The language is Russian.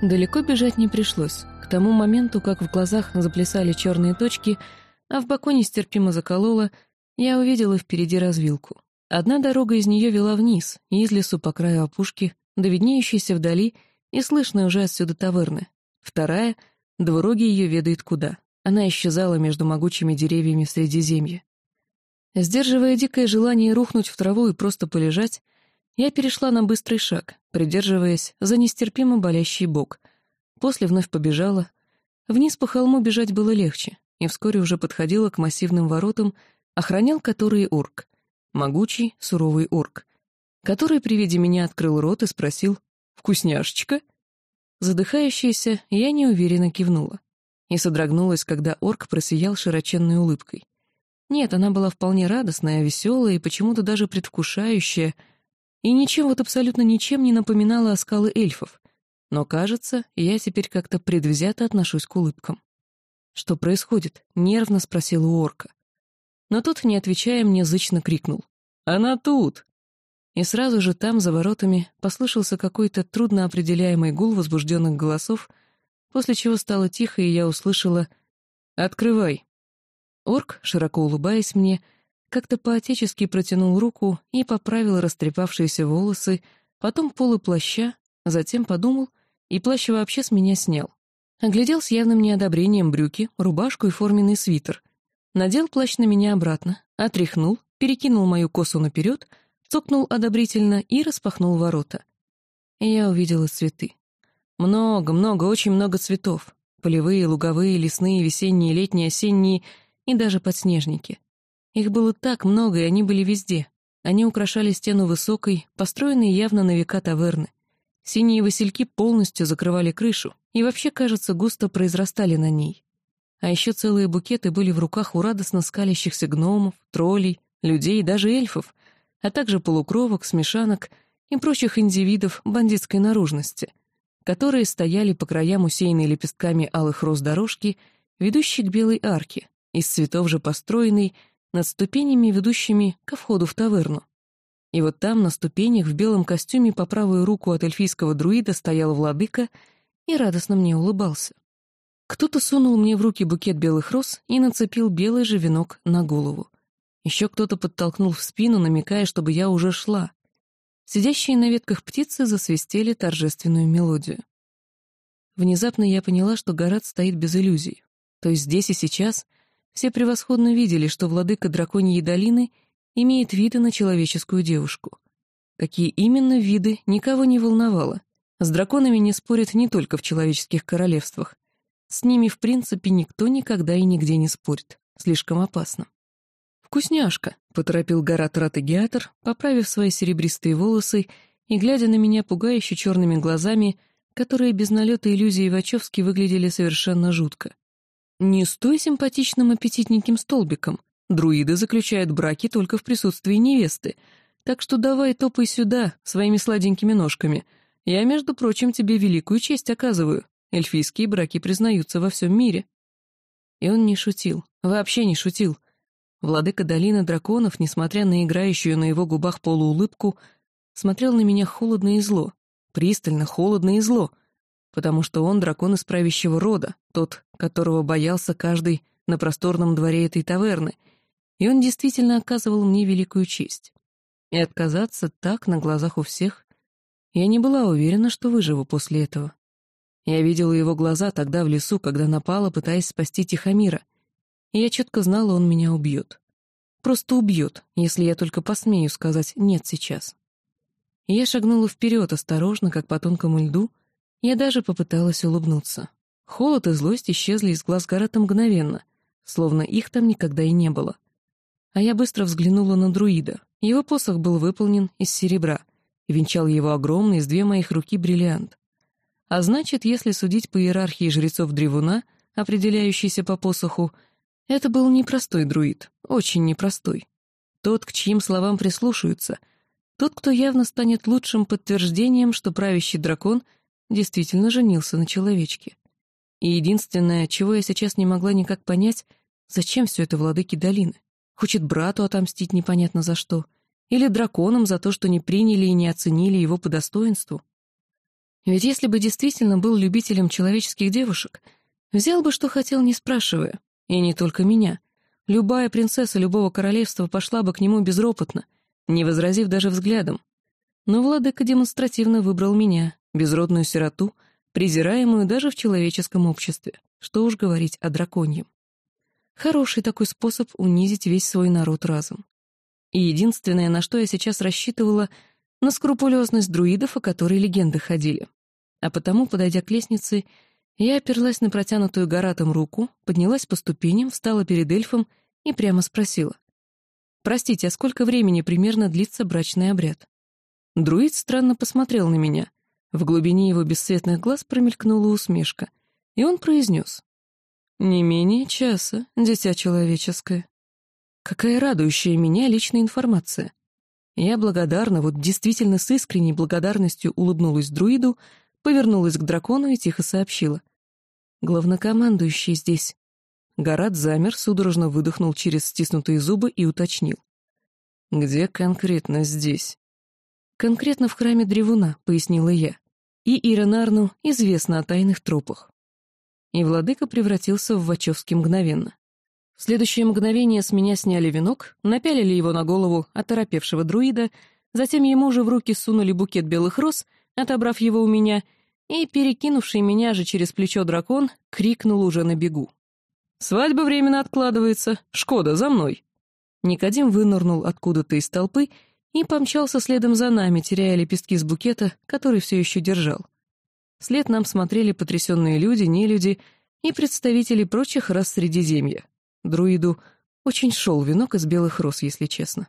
Далеко бежать не пришлось. К тому моменту, как в глазах заплясали черные точки, а в боку нестерпимо закололо, я увидела впереди развилку. Одна дорога из нее вела вниз, из лесу по краю опушки, до виднеющейся вдали и слышной уже отсюда таверны. Вторая — двороги ее ведает куда. Она исчезала между могучими деревьями Средиземья. Сдерживая дикое желание рухнуть в траву и просто полежать, я перешла на быстрый шаг, придерживаясь за нестерпимо болящий бок. После вновь побежала. Вниз по холму бежать было легче, и вскоре уже подходила к массивным воротам, охранял которые орк. Могучий, суровый орк, который при виде меня открыл рот и спросил «Вкусняшечка?». Задыхающаяся, я неуверенно кивнула и содрогнулась, когда орк просиял широченной улыбкой. Нет, она была вполне радостная, веселая и почему-то даже предвкушающая — и ничем вот абсолютно ничем не напоминала о скалы эльфов. Но, кажется, я теперь как-то предвзято отношусь к улыбкам. «Что происходит?» — нервно спросил у орка. Но тот, не отвечая мне, зычно крикнул. «Она тут!» И сразу же там, за воротами, послышался какой-то трудноопределяемый гул возбужденных голосов, после чего стало тихо, и я услышала «Открывай!». Орк, широко улыбаясь мне, — как-то поотечески протянул руку и поправил растрепавшиеся волосы, потом полы плаща, затем подумал и плащ вообще с меня снял. Оглядел с явным неодобрением брюки, рубашку и форменный свитер. Надел плащ на меня обратно, отряхнул, перекинул мою косу наперед, цокнул одобрительно и распахнул ворота. Я увидела цветы. Много, много, очень много цветов. Полевые, луговые, лесные, весенние, летние, осенние и даже подснежники. Их было так много, и они были везде. Они украшали стену высокой, построенной явно на века таверны. Синие васильки полностью закрывали крышу и вообще, кажется, густо произрастали на ней. А еще целые букеты были в руках у радостно скалящихся гномов, троллей, людей, даже эльфов, а также полукровок, смешанок и прочих индивидов бандитской наружности, которые стояли по краям усеянной лепестками алых роз дорожки, ведущей к белой арке, из цветов же построенной над ступенями, ведущими ко входу в таверну. И вот там, на ступенях, в белом костюме по правую руку от эльфийского друида стоял владыка и радостно мне улыбался. Кто-то сунул мне в руки букет белых роз и нацепил белый же венок на голову. Еще кто-то подтолкнул в спину, намекая, чтобы я уже шла. Сидящие на ветках птицы засвистели торжественную мелодию. Внезапно я поняла, что Гарат стоит без иллюзий. То есть здесь и сейчас — все превосходно видели, что владыка драконьей долины имеет виды на человеческую девушку. Какие именно виды, никого не волновало. С драконами не спорят не только в человеческих королевствах. С ними, в принципе, никто никогда и нигде не спорит. Слишком опасно. «Вкусняшка», — поторопил Гарат Ратегиатор, поправив свои серебристые волосы и глядя на меня пугающе черными глазами, которые без налета иллюзии Вачовски выглядели совершенно жутко. Не стой симпатичным аппетитненьким столбиком. Друиды заключают браки только в присутствии невесты. Так что давай топай сюда, своими сладенькими ножками. Я, между прочим, тебе великую честь оказываю. Эльфийские браки признаются во всем мире. И он не шутил, вообще не шутил. Владыка долины драконов, несмотря на играющую на его губах полуулыбку, смотрел на меня холодно и зло. Пристально, холодно и зло — потому что он дракон из правящего рода, тот, которого боялся каждый на просторном дворе этой таверны, и он действительно оказывал мне великую честь. И отказаться так на глазах у всех я не была уверена, что выживу после этого. Я видела его глаза тогда в лесу, когда напала, пытаясь спасти Тихомира, и я четко знала, он меня убьет. Просто убьет, если я только посмею сказать «нет» сейчас. И я шагнула вперед осторожно, как по тонкому льду, я даже попыталась улыбнуться. Холод и злость исчезли из глаз Гарата мгновенно, словно их там никогда и не было. А я быстро взглянула на друида. Его посох был выполнен из серебра, и венчал его огромный из две моих руки бриллиант. А значит, если судить по иерархии жрецов Древуна, определяющейся по посоху, это был непростой друид, очень непростой. Тот, к чьим словам прислушаются, тот, кто явно станет лучшим подтверждением, что правящий дракон — действительно женился на человечке. И единственное, чего я сейчас не могла никак понять, зачем все это владыке долины? Хочет брату отомстить непонятно за что? Или драконам за то, что не приняли и не оценили его по достоинству? Ведь если бы действительно был любителем человеческих девушек, взял бы, что хотел, не спрашивая. И не только меня. Любая принцесса любого королевства пошла бы к нему безропотно, не возразив даже взглядом. Но владыка демонстративно выбрал меня, безродную сироту, презираемую даже в человеческом обществе. Что уж говорить о драконьем. Хороший такой способ унизить весь свой народ разом. И единственное, на что я сейчас рассчитывала, на скрупулезность друидов, о которой легенды ходили. А потому, подойдя к лестнице, я оперлась на протянутую Гаратом руку, поднялась по ступеням, встала перед эльфом и прямо спросила. «Простите, а сколько времени примерно длится брачный обряд?» Друид странно посмотрел на меня. В глубине его бесцветных глаз промелькнула усмешка, и он произнес. «Не менее часа, дитя человеческое». Какая радующая меня личная информация. Я благодарна, вот действительно с искренней благодарностью улыбнулась друиду, повернулась к дракону и тихо сообщила. «Главнокомандующий здесь». Гарат замер, судорожно выдохнул через стиснутые зубы и уточнил. «Где конкретно здесь?» «Конкретно в храме Древуна», — пояснила я. «И Иронарну известно о тайных тропах». И владыка превратился в Вачовски мгновенно. В следующее мгновение с меня сняли венок, напялили его на голову оторопевшего друида, затем ему же в руки сунули букет белых роз, отобрав его у меня, и, перекинувший меня же через плечо дракон, крикнул уже на бегу. «Свадьба временно откладывается! Шкода, за мной!» Никодим вынырнул откуда-то из толпы и помчался следом за нами, теряя лепестки с букета, который все еще держал. Вслед нам смотрели потрясенные люди, нелюди и представители прочих рас Средиземья. Друиду очень шел венок из белых роз, если честно.